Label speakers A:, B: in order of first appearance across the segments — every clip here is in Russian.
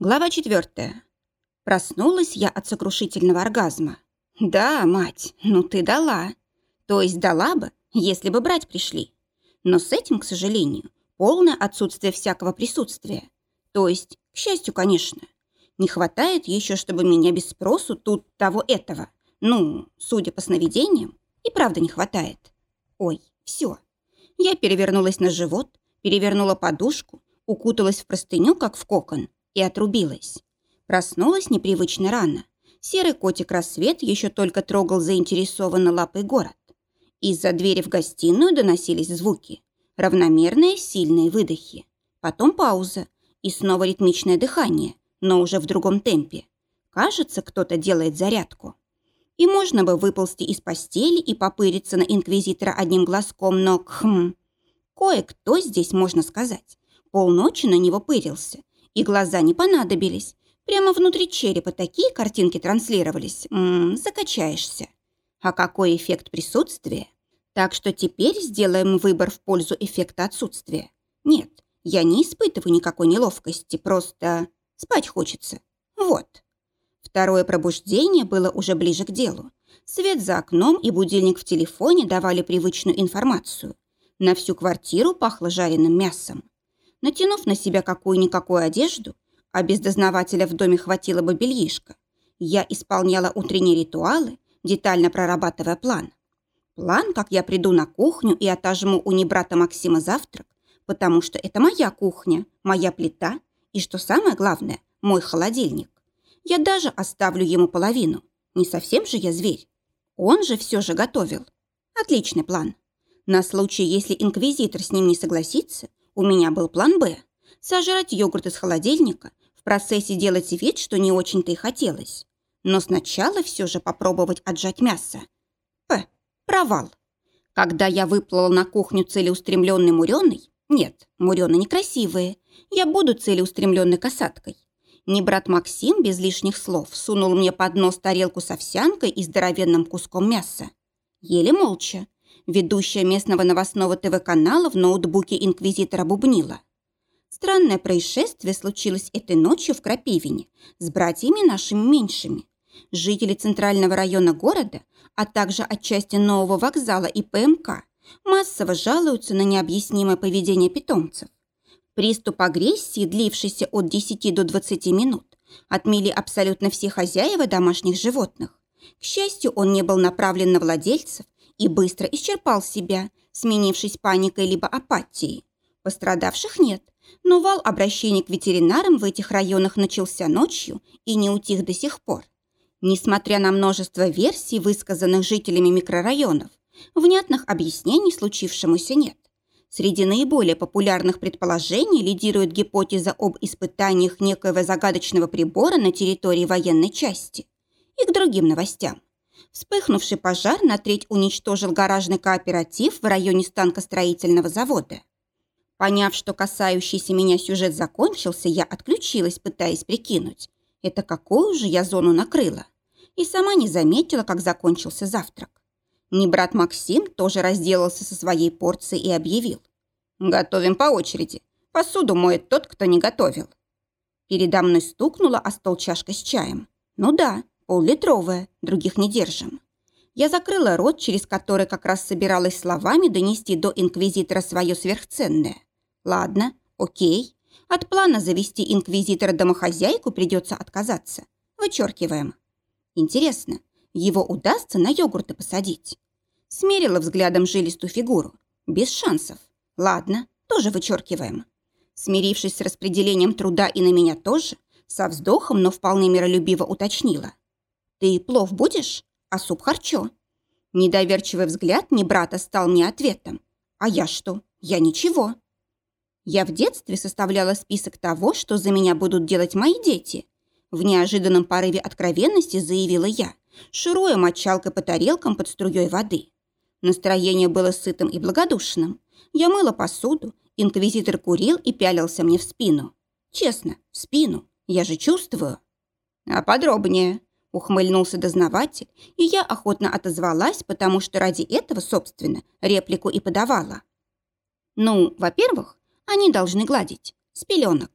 A: Глава четвертая. Проснулась я от сокрушительного оргазма. Да, мать, ну ты дала. То есть дала бы, если бы брать пришли. Но с этим, к сожалению, полное отсутствие всякого присутствия. То есть, к счастью, конечно. Не хватает еще, чтобы меня без спросу тут того этого. Ну, судя по сновидениям, и правда не хватает. Ой, все. Я перевернулась на живот, перевернула подушку, укуталась в простыню, как в кокон, и отрубилась. Проснулась непривычно рано. Серый котик-рассвет еще только трогал заинтересованно лапой город. Из-за двери в гостиную доносились звуки. Равномерные, сильные выдохи. Потом пауза. И снова ритмичное дыхание, но уже в другом темпе. Кажется, кто-то делает зарядку. И можно бы выползти из постели и попыриться на инквизитора одним глазком, но хм. Кое-кто здесь, можно сказать, полночи на него пырился и глаза не понадобились. Прямо внутри черепа такие картинки транслировались. М -м, закачаешься. А какой эффект присутствия? Так что теперь сделаем выбор в пользу эффекта отсутствия. Нет, я не испытываю никакой неловкости, просто спать хочется. Вот. Второе пробуждение было уже ближе к делу. Свет за окном и будильник в телефоне давали привычную информацию. На всю квартиру пахло жареным мясом. Натянув на себя какую-никакую одежду, а без дознавателя в доме хватило бы бельишка, я исполняла утренние ритуалы, детально прорабатывая план. План, как я приду на кухню и отожму у небрата Максима завтрак, потому что это моя кухня, моя плита и, что самое главное, мой холодильник. Я даже оставлю ему половину. Не совсем же я зверь. Он же все же готовил. Отличный план. На случай, если инквизитор с ним не согласится, у меня был план «Б» – сожрать йогурт из холодильника, в процессе делать вид, что не очень-то и хотелось. Но сначала все же попробовать отжать мясо. П. Провал. Когда я выплыла на кухню целеустремленной муреной, нет, мурены некрасивые, я буду целеустремленной касаткой. Не брат Максим без лишних слов сунул мне под нос тарелку с овсянкой и здоровенным куском мяса. Еле молча, Ведущая местного новостного ТВ-канала в ноутбуке инквизитора бубнила. Странное происшествие случилось этой ночью в Крапивине с братьями нашими меньшими. Жители центрального района города, а также отчасти нового вокзала и ПМК массово жалуются на необъяснимое поведение питомцев. Приступ агрессии, длившийся от 10 до 20 минут, отмели абсолютно все хозяева домашних животных. К счастью, он не был направлен на владельцев и быстро исчерпал себя, сменившись паникой либо апатией. Пострадавших нет, но вал обращений к ветеринарам в этих районах начался ночью и не утих до сих пор. Несмотря на множество версий, высказанных жителями микрорайонов, внятных объяснений случившемуся нет. Среди наиболее популярных предположений лидирует гипотеза об испытаниях некоего загадочного прибора на территории военной части. И к другим новостям. Вспыхнувший пожар на треть уничтожил гаражный кооператив в районе станкостроительного завода. Поняв, что касающийся меня сюжет закончился, я отключилась, пытаясь прикинуть, это какую же я зону накрыла. И сама не заметила, как закончился завтрак. Не брат Максим тоже разделался со своей порцией и объявил. «Готовим по очереди. Посуду моет тот, кто не готовил». Передо мной стукнула о стол чашка с чаем. «Ну да, Поллитровая, других не держим. Я закрыла рот, через который как раз собиралась словами донести до инквизитора свое сверхценное. Ладно, окей. От плана завести инквизитора-домохозяйку придется отказаться. Вычеркиваем. Интересно, его удастся на йогурты посадить? Смерила взглядом жилистую фигуру. Без шансов. Ладно, тоже вычеркиваем. Смирившись с распределением труда и на меня тоже, со вздохом, но вполне миролюбиво уточнила. «Ты плов будешь? А суп харчо?» Недоверчивый взгляд не брата стал мне ответом. «А я что? Я ничего». Я в детстве составляла список того, что за меня будут делать мои дети. В неожиданном порыве откровенности заявила я, шуруя мочалкой по тарелкам под струей воды. Настроение было сытым и благодушным. Я мыла посуду, инквизитор курил и пялился мне в спину. Честно, в спину. Я же чувствую. А подробнее, Ухмыльнулся дознаватель, и я охотно отозвалась, потому что ради этого, собственно, реплику и подавала. Ну, во-первых, они должны гладить. С пеленок.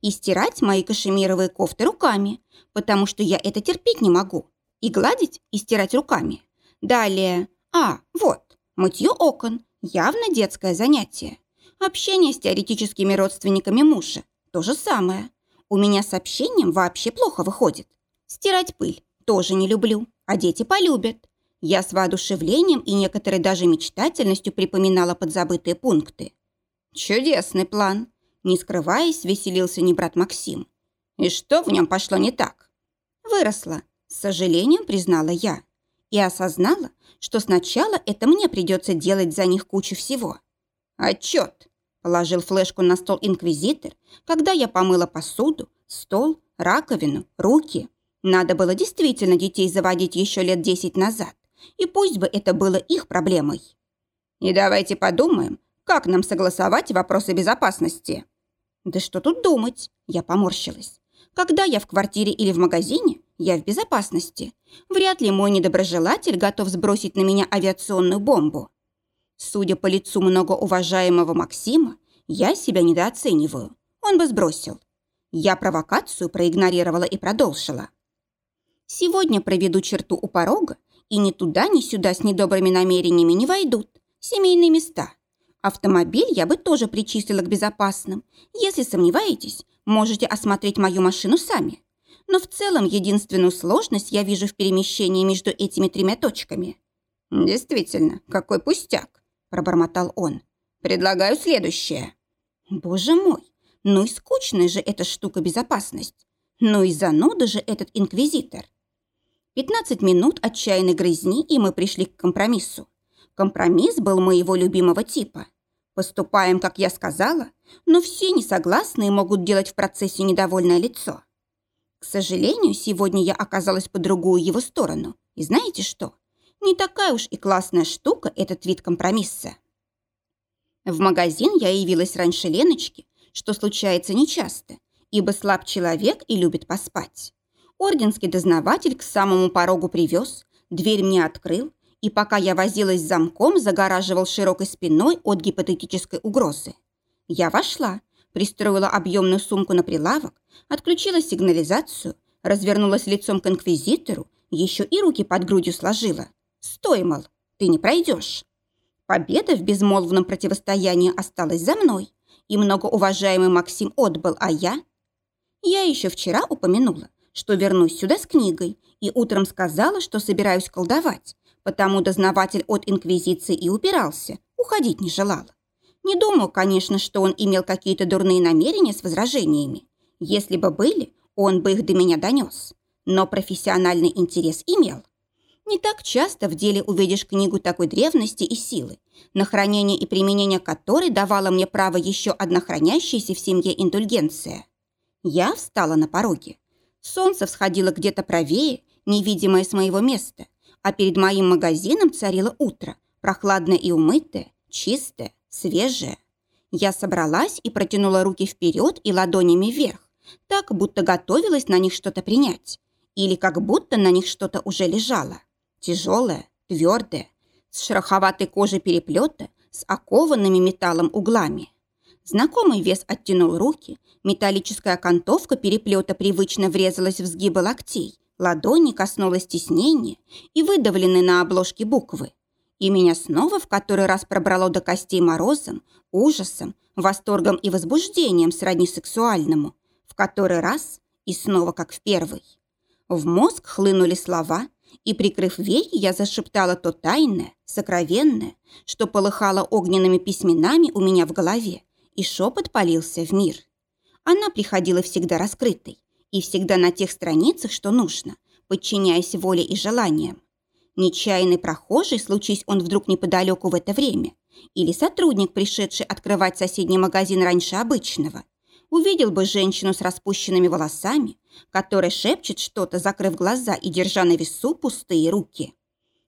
A: и стирать мои кашемировые кофты руками, потому что я это терпеть не могу. И гладить, и стирать руками. Далее, а, вот, мытье окон, явно детское занятие. Общение с теоретическими родственниками мужа, то же самое. У меня с общением вообще плохо выходит. Стирать пыль тоже не люблю, а дети полюбят. Я с воодушевлением и некоторой даже мечтательностью припоминала подзабытые пункты. Чудесный план. Не скрываясь, веселился не брат Максим. И что в нем пошло не так? Выросла, с сожалением признала я. И осознала, что сначала это мне придется делать за них кучу всего. Отчет. Положил флешку на стол инквизитор, когда я помыла посуду, стол, раковину, руки. Надо было действительно детей заводить еще лет десять назад и пусть бы это было их проблемой. И давайте подумаем, как нам согласовать вопросы безопасности. Да что тут думать, я поморщилась. Когда я в квартире или в магазине, я в безопасности. Вряд ли мой недоброжелатель готов сбросить на меня авиационную бомбу. Судя по лицу многоуважаемого Максима, я себя недооцениваю. Он бы сбросил. Я провокацию проигнорировала и продолжила. Сегодня проведу черту у порога и ни туда, ни сюда с недобрыми намерениями не войдут. Семейные места. Автомобиль я бы тоже причислила к безопасным. Если сомневаетесь, можете осмотреть мою машину сами. Но в целом единственную сложность я вижу в перемещении между этими тремя точками. «Действительно, какой пустяк!» – пробормотал он. «Предлагаю следующее». «Боже мой, ну и скучная же эта штука безопасность. Ну и зануда же этот инквизитор. 15 минут отчаянной грызни, и мы пришли к компромиссу. Компромисс был моего любимого типа. Поступаем, как я сказала, но все несогласные могут делать в процессе недовольное лицо. К сожалению, сегодня я оказалась по другую его сторону. И знаете что? Не такая уж и классная штука этот вид компромисса. В магазин я явилась раньше Леночки, что случается нечасто, ибо слаб человек и любит поспать. Орденский дознаватель к самому порогу привез, дверь мне открыл, и пока я возилась с замком, загораживал широкой спиной от гипотетической угрозы. Я вошла, пристроила объемную сумку на прилавок, отключила сигнализацию, развернулась лицом к инквизитору, еще и руки под грудью сложила. «Стой, мол, ты не пройдешь». Победа в безмолвном противостоянии осталась за мной, и многоуважаемый Максим отбыл, а я... Я еще вчера упомянула, что вернусь сюда с книгой, и утром сказала, что собираюсь колдовать, потому дознаватель от Инквизиции и упирался, уходить не желала. Не думаю, конечно, что он имел какие-то дурные намерения с возражениями. Если бы были, он бы их до меня донес. Но профессиональный интерес имел. Не так часто в деле увидишь книгу такой древности и силы, на хранение и применение которой давала мне право еще одна хранящаяся в семье индульгенция. Я встала на пороге. Солнце всходило где-то правее, невидимое с моего места, а перед моим магазином царило утро, прохладное и умытое, чистое, свежее. Я собралась и протянула руки вперед и ладонями вверх, так, будто готовилась на них что-то принять, или как будто на них что-то уже лежало. Тяжелое, твердое, с шероховатой кожей переплета, с окованными металлом углами. Знакомый вес оттянул руки, металлическая окантовка переплета привычно врезалась в сгибы локтей, ладони коснулась теснения и выдавленной на обложке буквы. И меня снова в который раз пробрало до костей морозом, ужасом, восторгом и возбуждением сродни сексуальному, в который раз и снова как в первый. В мозг хлынули слова, и, прикрыв веки, я зашептала то тайное, сокровенное, что полыхало огненными письменами у меня в голове, и шепот полился в мир. Она приходила всегда раскрытой и всегда на тех страницах, что нужно, подчиняясь воле и желаниям. Нечаянный прохожий, случись он вдруг неподалеку в это время, или сотрудник, пришедший открывать соседний магазин раньше обычного, увидел бы женщину с распущенными волосами, которая шепчет что-то, закрыв глаза и держа на весу пустые руки.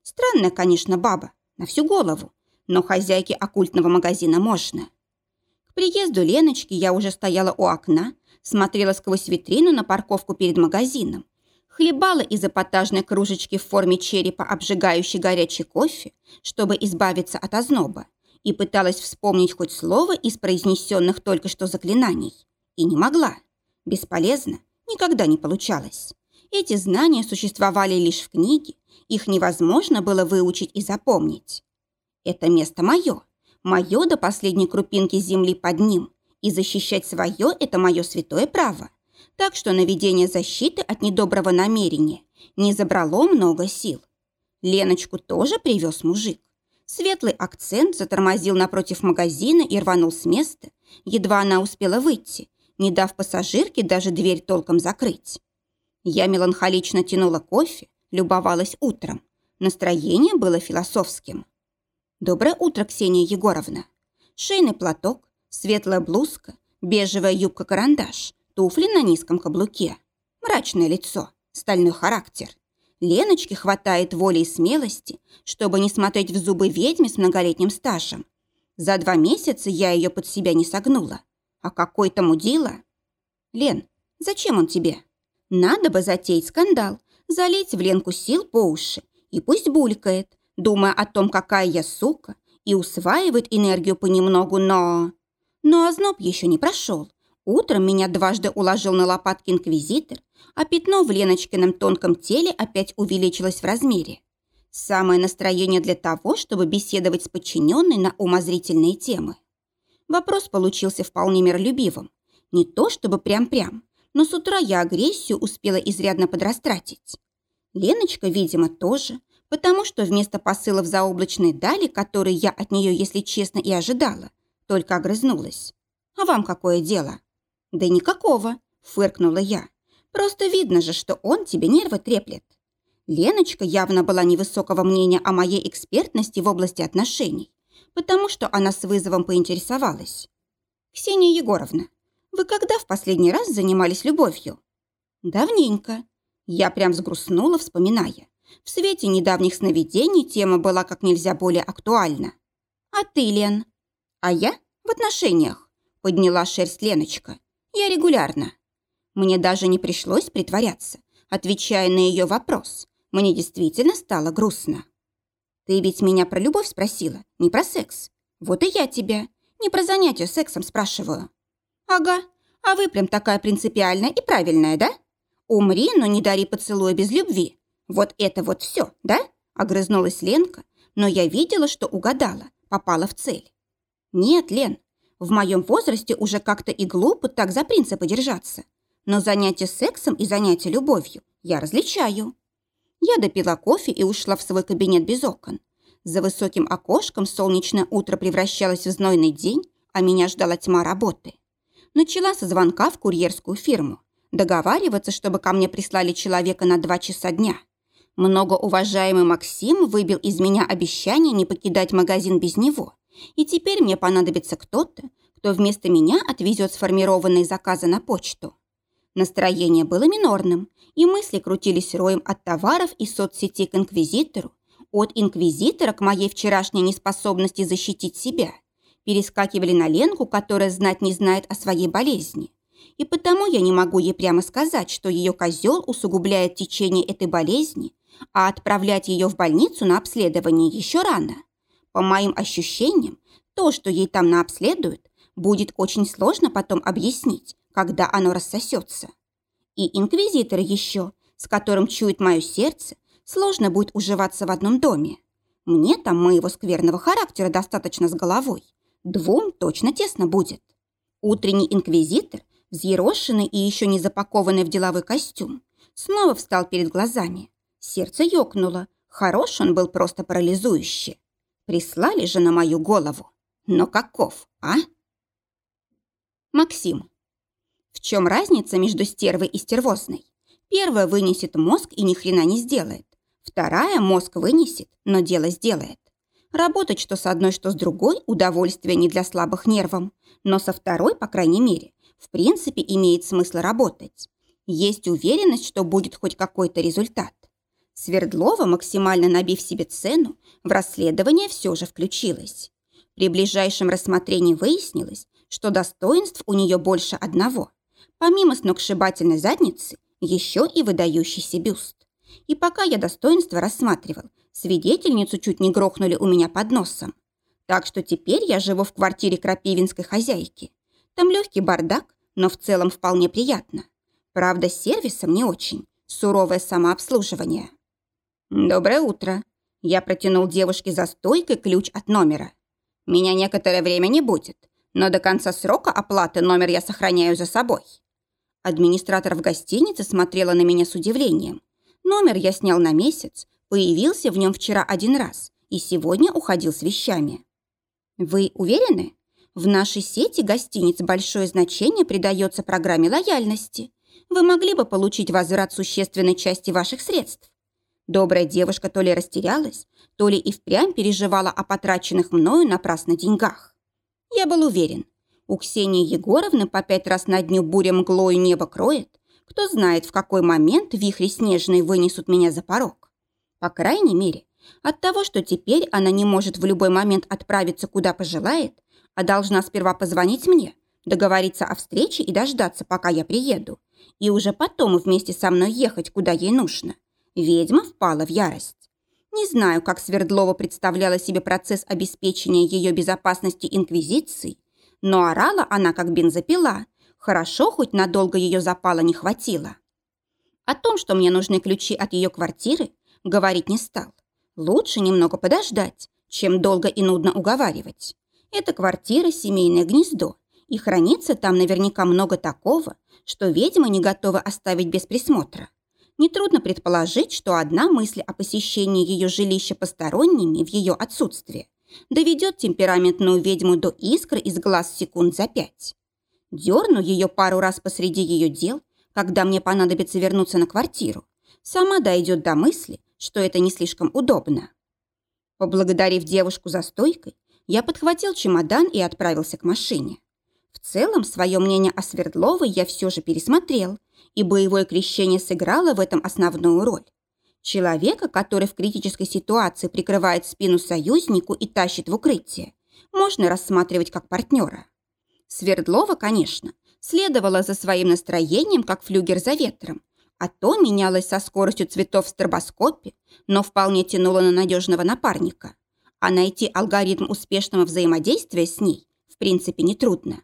A: Странная, конечно, баба, на всю голову, но хозяйке оккультного магазина можно. К приезду Леночки я уже стояла у окна, смотрела сквозь витрину на парковку перед магазином, хлебала из эпатажной кружечки в форме черепа обжигающий горячий кофе, чтобы избавиться от озноба, и пыталась вспомнить хоть слово из произнесенных только что заклинаний. И не могла. Бесполезно, никогда не получалось. Эти знания существовали лишь в книге, их невозможно было выучить и запомнить. Это место мое, мое до последней крупинки земли под ним, и защищать свое – это мое святое право. Так что наведение защиты от недоброго намерения не забрало много сил. Леночку тоже привез мужик. Светлый акцент затормозил напротив магазина и рванул с места, едва она успела выйти, не дав пассажирке даже дверь толком закрыть. Я меланхолично тянула кофе, любовалась утром. Настроение было философским. «Доброе утро, Ксения Егоровна!» Шейный платок, светлая блузка, бежевая юбка-карандаш, туфли на низком каблуке. Мрачное лицо, стальной характер. Леночке хватает воли и смелости, чтобы не смотреть в зубы ведьме с многолетним стажем. За два месяца я ее под себя не согнула. А какой-то мудила... Лен, зачем он тебе? Надо бы затеять скандал, залить в Ленку сил по уши, и пусть булькает, думая о том, какая я сука, и усваивает энергию понемногу, но... Но озноб еще не прошел. Утром меня дважды уложил на лопатки инквизитор, а пятно в Леночкином тонком теле опять увеличилось в размере. Самое настроение для того, чтобы беседовать с подчиненной на умозрительные темы. Вопрос получился вполне миролюбивым. Не то чтобы прям-прям, но с утра я агрессию успела изрядно подрастратить. Леночка, видимо, тоже, потому что вместо посылов заоблачной дали, которые я от нее, если честно, и ожидала, только огрызнулась. «А вам какое дело?» «Да никакого», — фыркнула я. Просто видно же, что он тебе нервы треплет. Леночка явно была невысокого мнения о моей экспертности в области отношений, потому что она с вызовом поинтересовалась. «Ксения Егоровна, вы когда в последний раз занимались любовью?» «Давненько». Я прям взгрустнула, вспоминая. В свете недавних сновидений тема была как нельзя более актуальна. «А ты, Лен?» «А я в отношениях», — подняла шерсть Леночка. «Я регулярно». Мне даже не пришлось притворяться, отвечая на ее вопрос. Мне действительно стало грустно. «Ты ведь меня про любовь спросила, не про секс. Вот и я тебя. Не про занятия сексом спрашиваю». «Ага, а вы прям такая принципиальная и правильная, да? Умри, но не дари поцелуя без любви. Вот это вот все, да?» Огрызнулась Ленка, но я видела, что угадала, попала в цель. «Нет, Лен, в моем возрасте уже как-то и глупо так за принципы держаться но занятие сексом и занятие любовью я различаю. Я допила кофе и ушла в свой кабинет без окон. За высоким окошком солнечное утро превращалось в знойный день, а меня ждала тьма работы. Начала со звонка в курьерскую фирму. Договариваться, чтобы ко мне прислали человека на два часа дня. Многоуважаемый Максим выбил из меня обещание не покидать магазин без него. И теперь мне понадобится кто-то, кто вместо меня отвезет сформированные заказы на почту. Настроение было минорным, и мысли крутились роем от товаров и соцсетей к инквизитору, от инквизитора к моей вчерашней неспособности защитить себя. Перескакивали на Ленку, которая знать не знает о своей болезни. И потому я не могу ей прямо сказать, что ее козел усугубляет течение этой болезни, а отправлять ее в больницу на обследование еще рано. По моим ощущениям, то, что ей там наобследуют, будет очень сложно потом объяснить, когда оно рассосется. И инквизитор еще, с которым чует мое сердце, сложно будет уживаться в одном доме. Мне там моего скверного характера достаточно с головой. Двум точно тесно будет. Утренний инквизитор, взъерошенный и еще не запакованный в деловой костюм, снова встал перед глазами. Сердце ёкнуло. Хорош он был просто парализующе. Прислали же на мою голову. Но каков, а? Максим. В чем разница между стервой и стервозной? Первая вынесет мозг и ни хрена не сделает. Вторая мозг вынесет, но дело сделает. Работать что с одной, что с другой – удовольствие не для слабых нервов. Но со второй, по крайней мере, в принципе имеет смысл работать. Есть уверенность, что будет хоть какой-то результат. Свердлова, максимально набив себе цену, в расследование все же включилась. При ближайшем рассмотрении выяснилось, что достоинств у нее больше одного – Помимо сногсшибательной задницы, еще и выдающийся бюст. И пока я достоинство рассматривал, свидетельницу чуть не грохнули у меня под носом. Так что теперь я живу в квартире крапивинской хозяйки. Там легкий бардак, но в целом вполне приятно. Правда, с сервисом не очень. Суровое самообслуживание. «Доброе утро». Я протянул девушке за стойкой ключ от номера. «Меня некоторое время не будет, но до конца срока оплаты номер я сохраняю за собой». Администратор в гостинице смотрела на меня с удивлением. Номер я снял на месяц, появился в нем вчера один раз и сегодня уходил с вещами. «Вы уверены?» В нашей сети гостиниц большое значение придается программе лояльности. Вы могли бы получить возврат существенной части ваших средств. Добрая девушка то ли растерялась, то ли и впрямь переживала о потраченных мною напрасно деньгах. Я был уверен, у Ксении Егоровны по пять раз на дню буря мглою небо кроет, кто знает, в какой момент вихри снежные вынесут меня за порог. По крайней мере, от того, что теперь она не может в любой момент отправиться куда пожелает, а должна сперва позвонить мне, договориться о встрече и дождаться, пока я приеду, и уже потом вместе со мной ехать, куда ей нужно. Ведьма впала в ярость. Не знаю, как Свердлова представляла себе процесс обеспечения ее безопасности инквизиции, но орала она, как бензопила. Хорошо, хоть надолго ее запала не хватило. О том, что мне нужны ключи от ее квартиры, говорить не стал. Лучше немного подождать, чем долго и нудно уговаривать. Это квартира – семейное гнездо, и хранится там наверняка много такого, что ведьма не готова оставить без присмотра. Нетрудно предположить, что одна мысль о посещении ее жилища посторонними в ее отсутствие доведет темпераментную ведьму до искры из глаз секунд за пять. Дерну ее пару раз посреди ее дел, когда мне понадобится вернуться на квартиру. Сама дойдет до мысли, что это не слишком удобно. Поблагодарив девушку за стойкой, я подхватил чемодан и отправился к машине. В целом, свое мнение о Свердловой я все же пересмотрел, и боевое крещение сыграло в этом основную роль. Человека, который в критической ситуации прикрывает спину союзнику и тащит в укрытие, можно рассматривать как партнера. Свердлова, конечно, следовала за своим настроением, как флюгер за ветром, а то менялась со скоростью цветов в стробоскопе, но вполне тянула на надежного напарника а найти алгоритм успешного взаимодействия с ней в принципе нетрудно.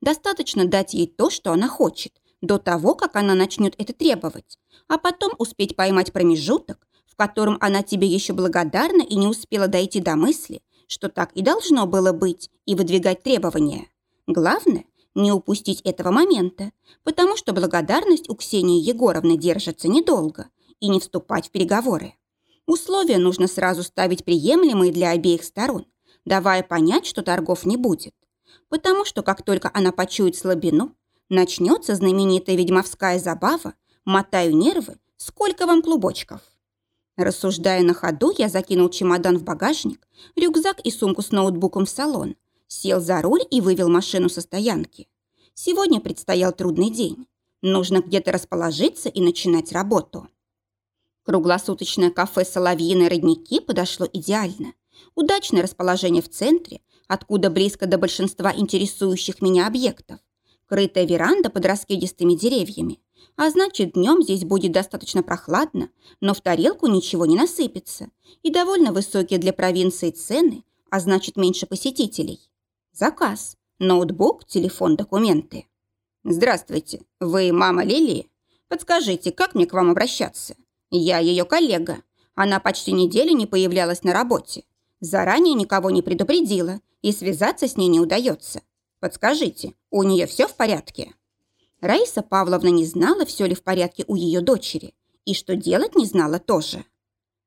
A: Достаточно дать ей то, что она хочет, до того, как она начнет это требовать, а потом успеть поймать промежуток, в котором она тебе еще благодарна и не успела дойти до мысли, что так и должно было быть, и выдвигать требования. Главное – не упустить этого момента, потому что благодарность у Ксении Егоровны держится недолго, и не вступать в переговоры. Условия нужно сразу ставить приемлемые для обеих сторон, давая понять, что торгов не будет. Потому что как только она почует слабину, начнется знаменитая ведьмовская забава «Мотаю нервы, сколько вам клубочков». Рассуждая на ходу, я закинул чемодан в багажник, рюкзак и сумку с ноутбуком в салон, сел за руль и вывел машину со стоянки. Сегодня предстоял трудный день. Нужно где-то расположиться и начинать работу. Круглосуточное кафе «Соловьиные родники» подошло идеально. Удачное расположение в центре, откуда близко до большинства интересующих меня объектов. Крытая веранда под раскидистыми деревьями. А значит, днем здесь будет достаточно прохладно, но в тарелку ничего не насыпется. И довольно высокие для провинции цены, а значит, меньше посетителей. Заказ. Ноутбук, телефон, документы. «Здравствуйте. Вы мама Лилии? Подскажите, как мне к вам обращаться?» Я ее коллега. Она почти неделю не появлялась на работе. Заранее никого не предупредила, и связаться с ней не удается. Подскажите, у нее все в порядке?» Раиса Павловна не знала, все ли в порядке у ее дочери, и что делать не знала тоже.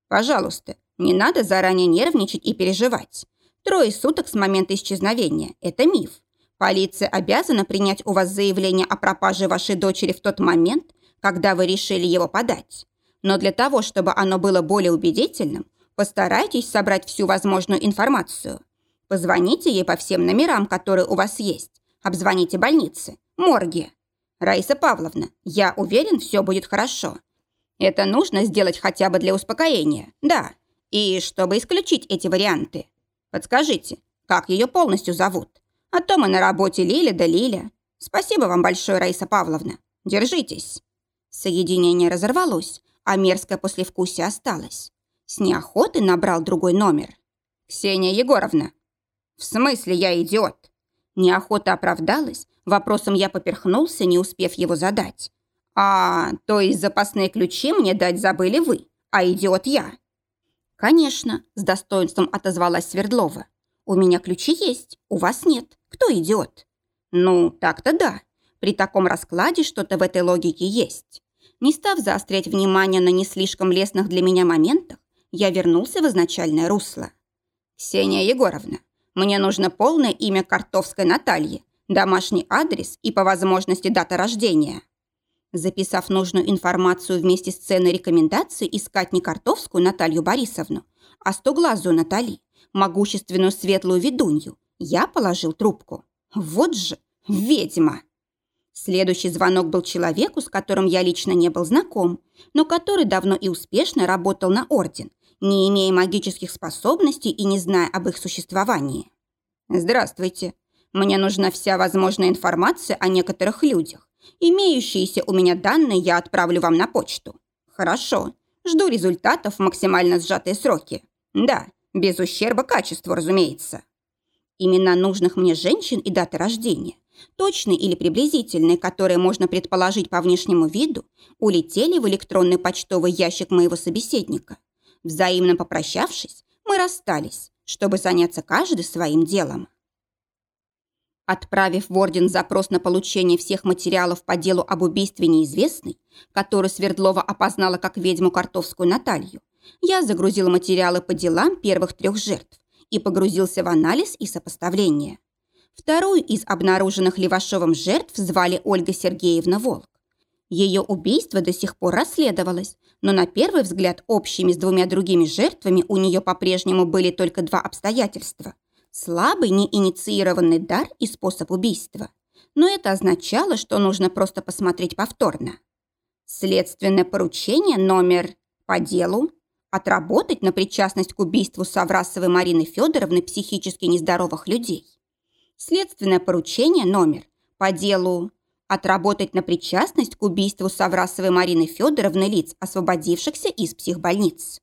A: «Пожалуйста, не надо заранее нервничать и переживать. Трое суток с момента исчезновения – это миф. Полиция обязана принять у вас заявление о пропаже вашей дочери в тот момент, когда вы решили его подать. Но для того, чтобы оно было более убедительным, постарайтесь собрать всю возможную информацию. Позвоните ей по всем номерам, которые у вас есть. Обзвоните больницы, морги. Раиса Павловна, я уверен, все будет хорошо. Это нужно сделать хотя бы для успокоения, да. И чтобы исключить эти варианты. Подскажите, как ее полностью зовут? А то мы на работе Лиля да Лиля. Спасибо вам большое, Раиса Павловна. Держитесь. Соединение разорвалось, а мерзкое послевкусие осталось. С неохотой набрал другой номер. «Ксения Егоровна!» «В смысле я идиот?» Неохота оправдалась, Вопросом я поперхнулся, не успев его задать. «А, то есть запасные ключи мне дать забыли вы, а идиот я?» «Конечно», – с достоинством отозвалась Свердлова. «У меня ключи есть, у вас нет. Кто идиот?» «Ну, так-то да. При таком раскладе что-то в этой логике есть». Не став заострять внимание на не слишком лестных для меня моментах, я вернулся в изначальное русло. «Ксения Егоровна, мне нужно полное имя Картовской Натальи, домашний адрес и, по возможности, дата рождения». Записав нужную информацию вместе с ценной рекомендацией искать не Картовскую Наталью Борисовну, а стоглазую Натали, могущественную светлую ведунью, я положил трубку. Вот же ведьма! Следующий звонок был человеку, с которым я лично не был знаком, но который давно и успешно работал на Орден, не имея магических способностей и не зная об их существовании. «Здравствуйте. Мне нужна вся возможная информация о некоторых людях. Имеющиеся у меня данные я отправлю вам на почту. Хорошо. Жду результатов в максимально сжатые сроки. Да, без ущерба качеству, разумеется. Имена нужных мне женщин и даты рождения, точные или приблизительные, которые можно предположить по внешнему виду, улетели в электронный почтовый ящик моего собеседника. Взаимно попрощавшись, мы расстались, чтобы заняться каждый своим делом. Отправив в Орден запрос на получение всех материалов по делу об убийстве неизвестной, которую Свердлова опознала как ведьму Картовскую Наталью, я загрузил материалы по делам первых трех жертв и погрузился в анализ и сопоставление. Вторую из обнаруженных Левашовым жертв звали Ольга Сергеевна Волк. Ее убийство до сих пор расследовалось, но на первый взгляд общими с двумя другими жертвами у нее по-прежнему были только два обстоятельства – Слабый неинициированный дар и способ убийства. Но это означало, что нужно просто посмотреть повторно. Следственное поручение номер по делу отработать на причастность к убийству Саврасовой Марины Федоровны психически нездоровых людей. Следственное поручение номер по делу отработать на причастность к убийству Саврасовой Марины Федоровны лиц, освободившихся из психбольниц.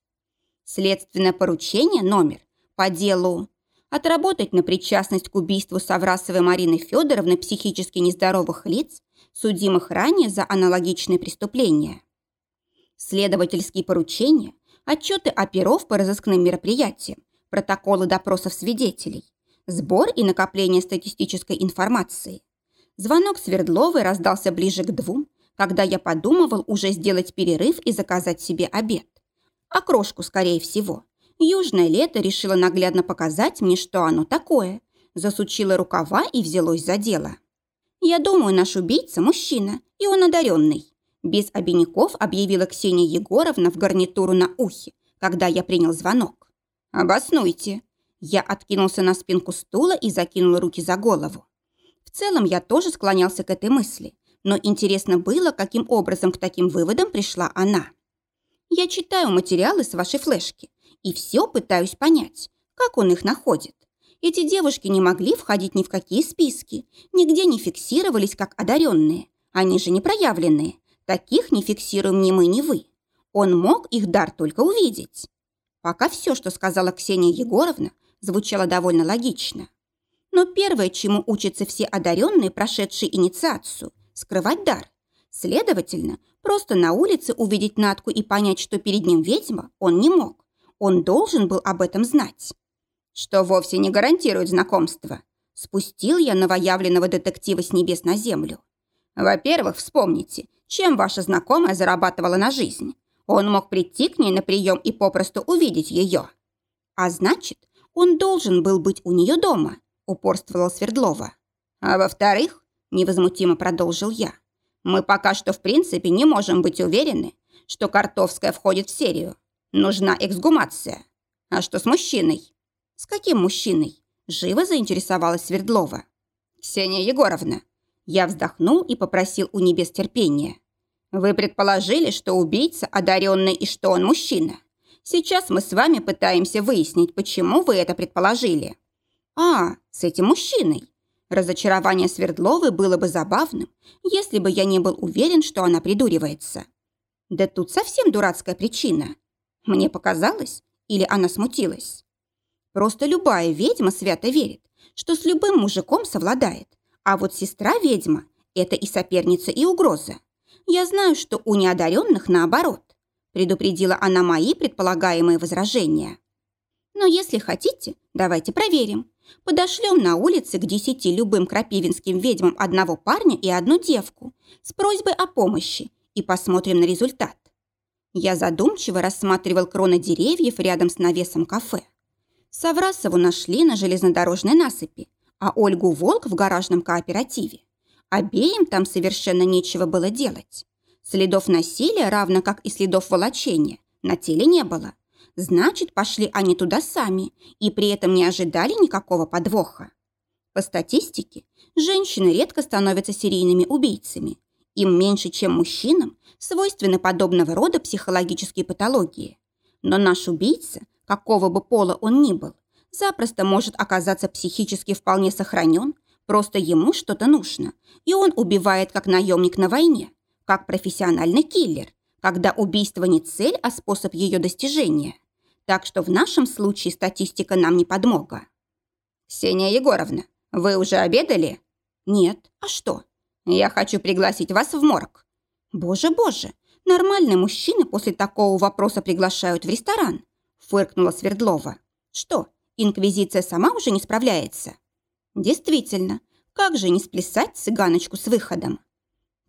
A: Следственное поручение номер по делу отработать на причастность к убийству Саврасовой Марины Федоровны психически нездоровых лиц, судимых ранее за аналогичные преступления. Следовательские поручения, отчеты оперов по разыскным мероприятиям, протоколы допросов свидетелей, сбор и накопление статистической информации. Звонок Свердловой раздался ближе к двум, когда я подумывал уже сделать перерыв и заказать себе обед. Окрошку, скорее всего. Южное лето решило наглядно показать мне, что оно такое. Засучила рукава и взялось за дело. Я думаю, наш убийца – мужчина, и он одаренный. Без обиняков объявила Ксения Егоровна в гарнитуру на ухе, когда я принял звонок. «Обоснуйте». Я откинулся на спинку стула и закинул руки за голову. В целом я тоже склонялся к этой мысли, но интересно было, каким образом к таким выводам пришла она. Я читаю материалы с вашей флешки и все пытаюсь понять, как он их находит. Эти девушки не могли входить ни в какие списки, нигде не фиксировались как одаренные. Они же не проявленные. Таких не фиксируем ни мы, ни вы. Он мог их дар только увидеть. Пока все, что сказала Ксения Егоровна, звучало довольно логично. Но первое, чему учатся все одаренные, прошедшие инициацию – скрывать дар. Следовательно, просто на улице увидеть Натку и понять, что перед ним ведьма, он не мог. Он должен был об этом знать. Что вовсе не гарантирует знакомство. Спустил я новоявленного детектива с небес на землю. Во-первых, вспомните, чем ваша знакомая зарабатывала на жизнь. Он мог прийти к ней на прием и попросту увидеть ее. А значит, он должен был быть у нее дома, упорствовала Свердлова. А во-вторых, невозмутимо продолжил я, мы пока что в принципе не можем быть уверены, что Картовская входит в серию. Нужна эксгумация. А что с мужчиной? С каким мужчиной? Живо заинтересовалась Свердлова. Ксения Егоровна. Я вздохнул и попросил у небес терпения. Вы предположили, что убийца одаренный и что он мужчина. Сейчас мы с вами пытаемся выяснить, почему вы это предположили. А, с этим мужчиной. Разочарование Свердловой было бы забавным, если бы я не был уверен, что она придуривается. Да тут совсем дурацкая причина. Мне показалось? Или она смутилась? Просто любая ведьма свято верит, что с любым мужиком совладает, А вот сестра-ведьма – это и соперница, и угроза. Я знаю, что у неодаренных наоборот. Предупредила она мои предполагаемые возражения. Но если хотите, давайте проверим. Подошлем на улице к десяти любым крапивинским ведьмам одного парня и одну девку с просьбой о помощи и посмотрим на результат. Я задумчиво рассматривал кроны деревьев рядом с навесом кафе. Саврасову нашли на железнодорожной насыпи, а Ольгу Волк в гаражном кооперативе. Обеим там совершенно нечего было делать. Следов насилия, равно как и следов волочения, на теле не было. Значит, пошли они туда сами и при этом не ожидали никакого подвоха. По статистике, женщины редко становятся серийными убийцами. Им меньше, чем мужчинам, свойственны подобного рода психологические патологии. Но наш убийца, какого бы пола он ни был, запросто может оказаться психически вполне сохранен, просто ему что-то нужно, и он убивает как наемник на войне, как профессиональный киллер, когда убийство не цель, а способ ее достижения. Так что в нашем случае статистика нам не подмога. «Ксения Егоровна, вы уже обедали?» «Нет. А что?» «Я хочу пригласить вас в морг». «Боже-боже, нормальные мужчины после такого вопроса приглашают в ресторан», фыркнула Свердлова. «Что, инквизиция сама уже не справляется?» «Действительно, как же не сплясать цыганочку с выходом?»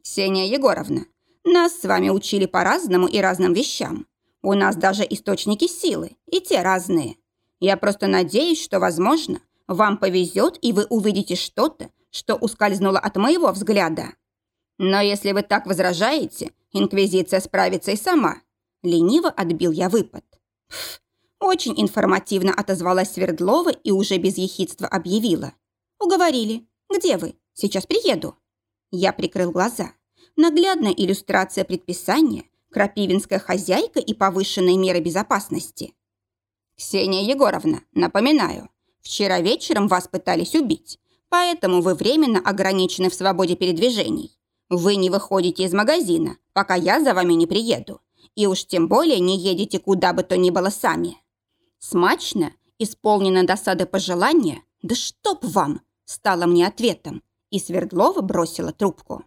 A: «Ксения Егоровна, нас с вами учили по-разному и разным вещам. У нас даже источники силы, и те разные. Я просто надеюсь, что, возможно, вам повезет, и вы увидите что-то, что ускользнуло от моего взгляда. Но если вы так возражаете, Инквизиция справится и сама. Лениво отбил я выпад. Пф, очень информативно отозвалась Свердлова и уже без ехидства объявила. «Уговорили. Где вы? Сейчас приеду». Я прикрыл глаза. Наглядная иллюстрация предписания, крапивинская хозяйка и повышенные меры безопасности. «Ксения Егоровна, напоминаю, вчера вечером вас пытались убить, поэтому вы временно ограничены в свободе передвижений. Вы не выходите из магазина, пока я за вами не приеду, и уж тем более не едете куда бы то ни было сами». Смачно, исполнено досады пожелания, да чтоб вам, стало мне ответом, и Свердлова бросила трубку.